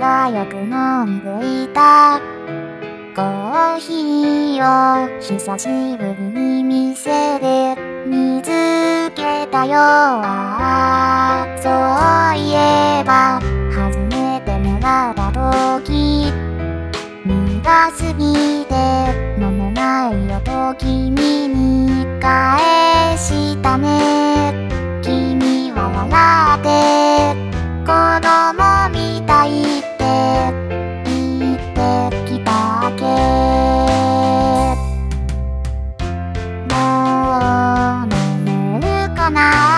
がよく飲んでいた。コーヒーを久しぶりに店で見つけたよああそういえば初めてもらった時苦すぎな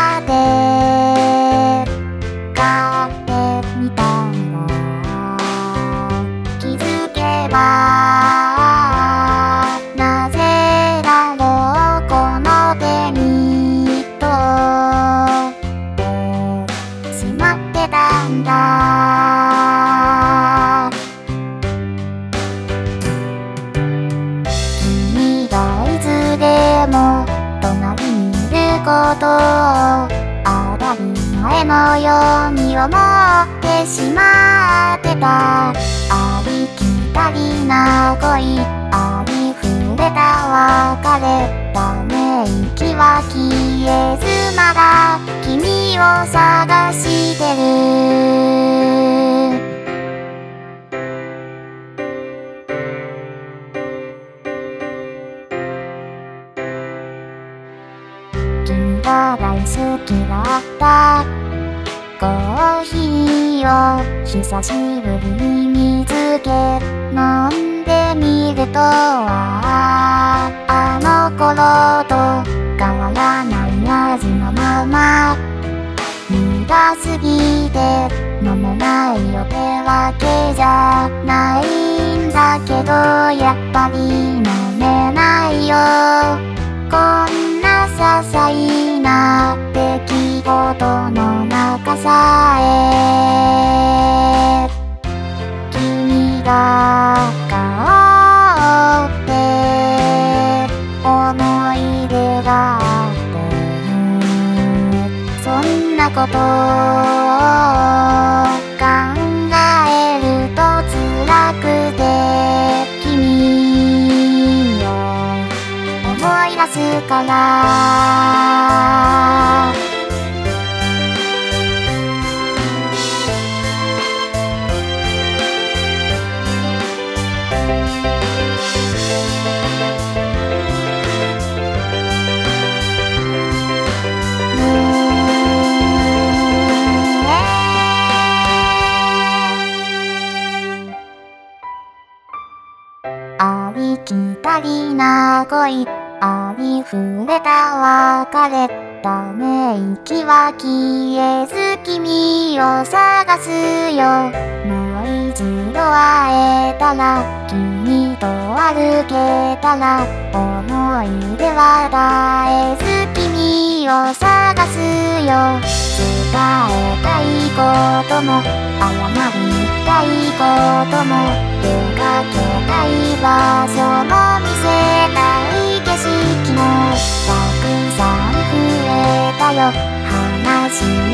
ことを当たり前のように思ってしまってた。ありきたりな恋。ありふれた別れ。ため息は消えずまだ君を探して大好きだったコーヒーを久しぶりに見つけ飲んでみるとあああの頃と変わらない味のまま。苦すぎて飲めないよ。ってわけじゃないんだけどやっぱり飲めないよ。こんな些細。な出来事の中さえ君が顔って思い出があってそんなことを思い出すからありきたりな恋ありふれた別れため息は消えず君を探すよ。もう一度会えたら君と歩けたら思い出は絶えず君を探すよ。伝えたいことも謝りたいことも出かけたい場所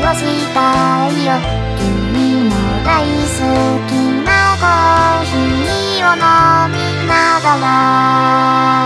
をしたいよ。君の大好きなコーヒーを飲みながら。